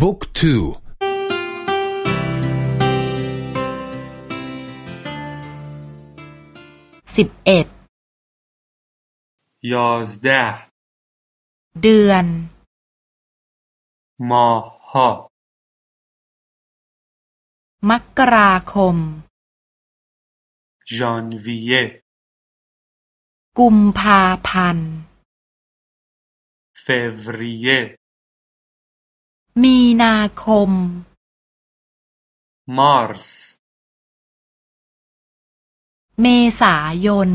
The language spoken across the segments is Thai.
บุ๊กทูสิบเอ็ดยาสเดเดือนมาฮะมกราคม janvier กุมภาพันธ์ février มีนาคม mars เมษายน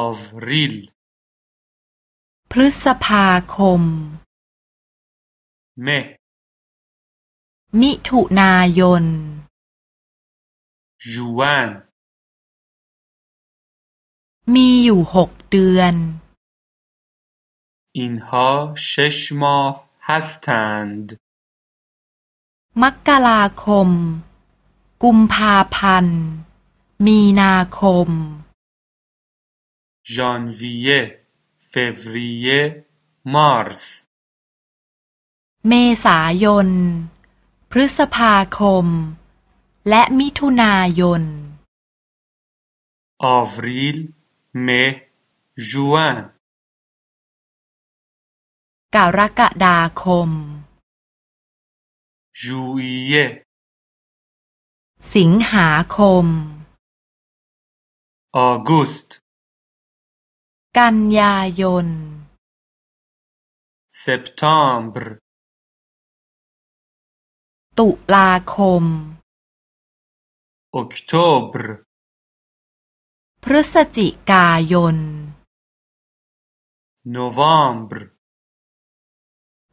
avril พฤษภาคม mai มิถุนายน juin มีอยู่หกเดือน اینها شش ماه هستند มกราคม กุมภาพันธ์ มีนาคม ژانویه فوریه مارس เมษายน พฤษภาคม และมิถุนายน آوریل مه جوان กรกฎาคม juillet สิงหาคม august กันยายน septembre ตุลาคม octobre พฤศจิกายน novembre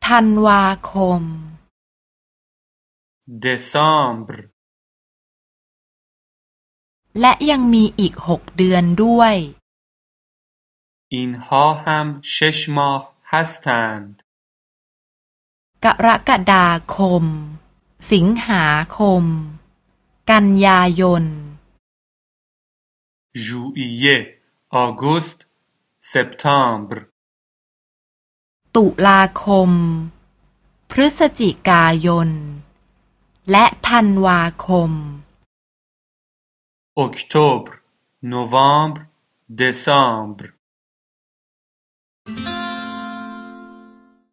ธันวาคม دسامبر และยังมีอีกหกเดือนด้วย اینها هم شش ماه هستند กรกฎาคม สิงหาคม กันยายน ژوئیه آگوست سپتامبر ตุลาคม พฤศจิกายน และธันวาคม اکتبر نوامبر دسامبر